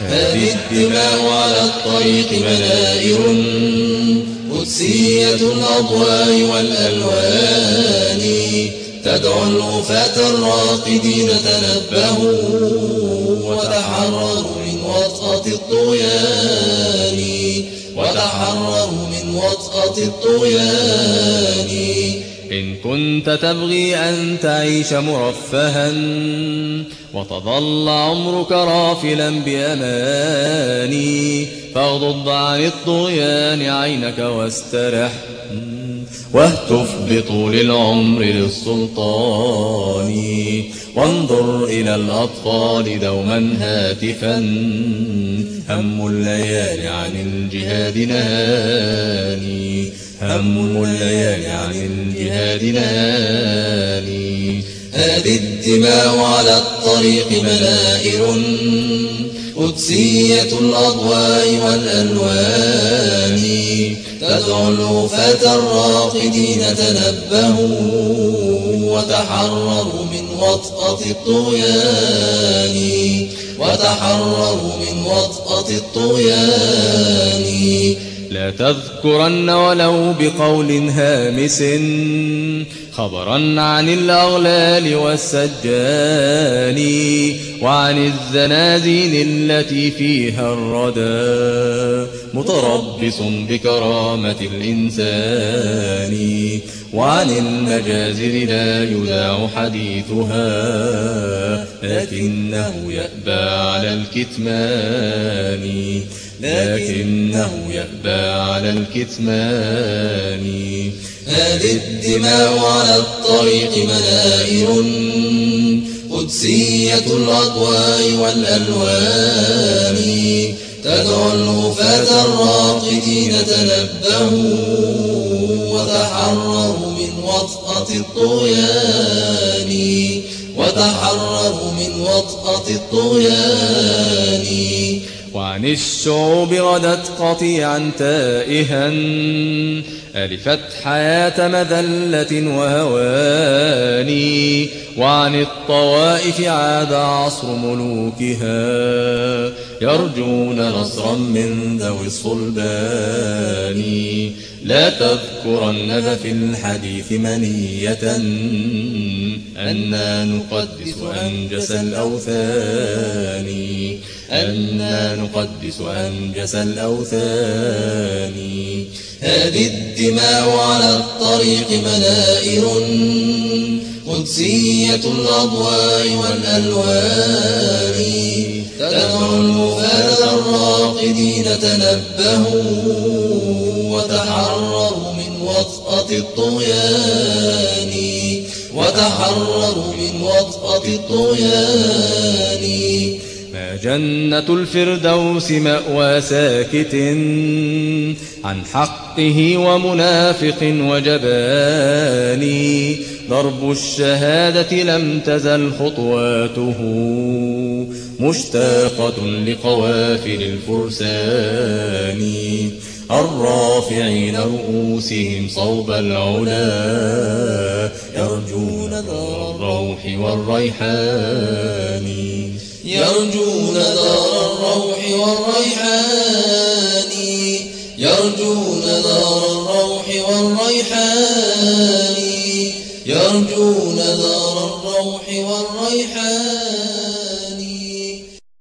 هذه الدماء على الطريق منائر قدسية الأضواء والألوان. تدعو الغفاة الراقدين تنبهوا وتحرروا من وطأة الطغيان. وتحرروا من وطأة الطغيان. إن كنت تبغي أن تعيش مرفها وتظل عمرك رافلا بأماني فاغضض عن الطغيان عينك واسترح واهتف بطول العمر للسلطان. وانظر إلى الأطفال دوما هاتفا هم الليالي عن الجهاد نهاني. هم الليالي عن الجهاد نهاني هذه الدماء على الطريق منائر قدسية الأضواء والألوان. تدعو الوفاة الراقدين تنبهوا وتحرروا من وطأة الطغيان. وتحرروا من وطأة الطغيان. لا تذكرن ولو بقول هامس خبرا عن الأغلال والسجان وعن الزنازين التي فيها الردى. متربص بكرامة الإنسان وعن المجازر لا يذاع حديثها لكنه يأبى على الكتمان. لكنه يأبى على الكتمان. هذه الدماء على الطريق منائر قدسية الأضواء والألوان. تدعو الغفاة الراقدين تنبهوا وتحرروا من وطأة الطغيان. وتحرروا من وطأة الطغيان. وعن الشعوب غدت قطيعا تائها ألفت حياة مذلة وهواني وعن الطوائف عاد عصر ملوكها يرجون نصرا من ذوي الصلبان لا تذكرن ففي الحديث منية أنا نقدس أنجس الأوثان أنا نقدس أنجس الأوثان. هذه الدماء على الطريق منائر قدسية الأضواء والألوان. تدعو الوفاة الراقدين تنبهوا وتحرروا من وطأة الطغيان. وتحرروا من وطأة الطغيان. جنة الفردوس مأوى ساكت عن حقه ومنافق وجبان. ضرب الشهادة لم تزل خطواته مشتاقة لقوافل الفرسان. الرافعين رؤوسهم صوب العلا يرجون دار الروح والريحان. يرجون دار الروح والريحان. يرجون دار الروح والريحان.